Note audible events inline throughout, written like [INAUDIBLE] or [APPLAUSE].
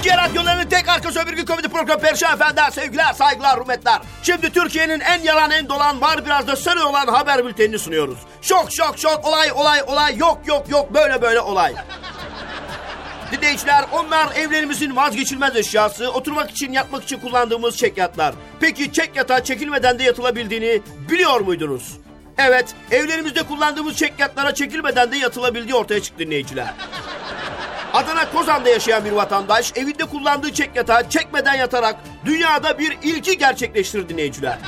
Türkiye radyolarının tek arka sömürge komedi programı Perşan Efendi'den sevgiler, saygılar, hürmetler. Şimdi Türkiye'nin en yalan, en dolan, var biraz da sarı olan haber bültenini sunuyoruz. Şok, şok, şok, olay, olay, olay, yok, yok, yok, böyle böyle olay. Dinleyiciler onlar evlerimizin vazgeçilmez eşyası, oturmak için yatmak için kullandığımız çekyatlar. Peki çek yatağa çekilmeden de yatılabildiğini biliyor muydunuz? Evet, evlerimizde kullandığımız çekyatlara çekilmeden de yatılabildiği ortaya çıktı dinleyiciler. Adana Kozan'da yaşayan bir vatandaş evinde kullandığı çek yatağı çekmeden yatarak dünyada bir ilki gerçekleştirdi dinleyiciler.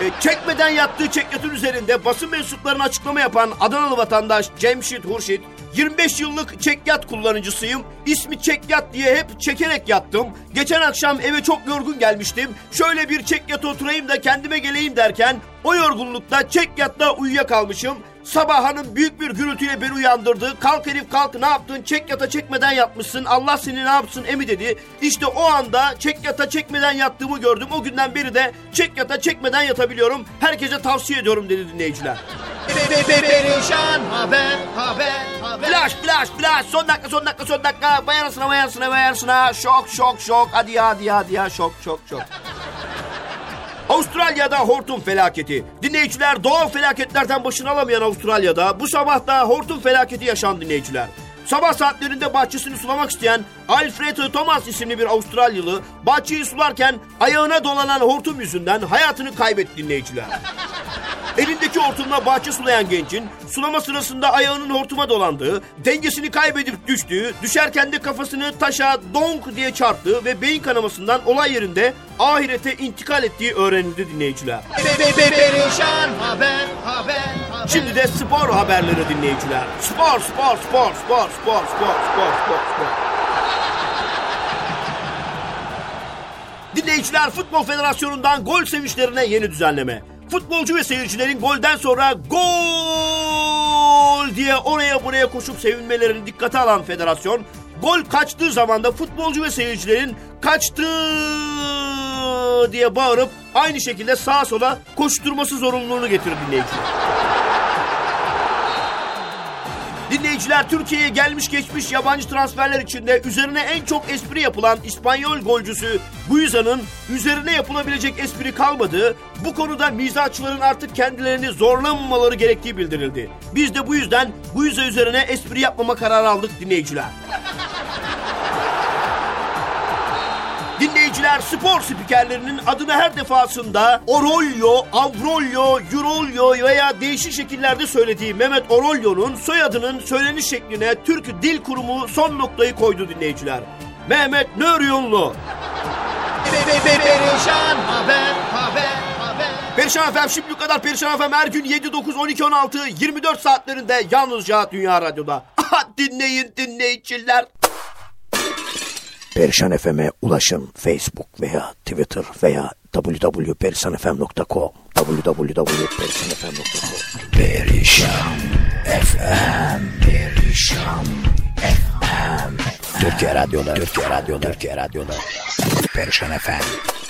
E, çekmeden yattığı çekyatın üzerinde basın mensuplarına açıklama yapan Adanalı vatandaş Cemşit Hurşit 25 yıllık çekyat kullanıcısıyım. İsmi çekyat diye hep çekerek yattım. Geçen akşam eve çok yorgun gelmiştim. Şöyle bir çekyata oturayım da kendime geleyim derken o yorgunlukta çekyatta uyuyakalmışım. Sabah hanım büyük bir gürültüyle beni uyandırdı. Kalk herif kalk ne yaptın? Çek yata çekmeden yatmışsın. Allah seni ne yapsın emi dedi. İşte o anda çek yata çekmeden yattığımı gördüm. O günden beri de çek yata çekmeden yatabiliyorum. Herkese tavsiye ediyorum dedi dinleyiciler. Perişan haber haber haber. Flash flash flash son dakika son dakika son dakika arasına vay arasına şok şok şok hadi ya hadi ya hadi ya şok şok şok. Avustralya'da hortum felaketi. Dinleyiciler doğal felaketlerden başını alamayan Avustralya'da bu sabah da hortum felaketi yaşandı dinleyiciler. Sabah saatlerinde bahçesini sulamak isteyen Alfred Thomas isimli bir Avustralyalı bahçeyi sularken ayağına dolanan hortum yüzünden hayatını kaybetti dinleyiciler. Elindeki hortumla bahçe sulayan gencin sulama sırasında ayağının hortuma dolandığı, dengesini kaybedip düştüğü, düşerken de kafasını taşa donk diye çarptığı ve beyin kanamasından olay yerinde ahirete intikal ettiği öğrenildi dinleyiciler. Perişan haber haber haber. Şimdi de spor haberleri dinleyiciler. Spor, spor, spor, spor, spor, spor, spor, spor, spor. Dinleyiciler Futbol Federasyonu'ndan gol sevinçlerine yeni düzenleme. Futbolcu ve seyircilerin golden sonra gol diye oraya buraya koşup sevinmelerini dikkate alan federasyon, gol kaçtığı zaman da futbolcu ve seyircilerin kaçtı diye bağırıp aynı şekilde sağa sola koşturması zorunluluğunu getirdi dinleyiciler. Dinleyiciler Türkiye'ye gelmiş geçmiş yabancı transferler içinde üzerine en çok espri yapılan İspanyol golcüsü Guiza'nın üzerine yapılabilecek espri kalmadığı, bu konuda mizahçıların artık kendilerini zorlanmamaları gerektiği bildirildi. Biz de bu yüzden Guiza üzerine espri yapmama kararı aldık dinleyiciler. [LAUGHS] Dinleyiciler spor spikerlerinin adını her defasında Orolyo, Avrolyo, Eurolyo veya değişik şekillerde söylediği Mehmet Orolyo'nun soyadının söyleniş şekline Türk Dil Kurumu son noktayı koydu dinleyiciler. Mehmet Nöryonlu. Perişan haber haber haber. Perişan Efem şimdi kadar Perişan Efem her gün 7, 9, 12, 16, 24 saatlerinde yalnızca Dünya Radyo'da. Dinleyin dinleyiciler. Perişan FM'e ulaşın Facebook veya Twitter veya www.perişanfm.com www.perişanfm.com Perişan FM Perişan FM Türkiye Radyo'da. Türkiye Radyo'da. Türkiye Radyo'da. Perişan FM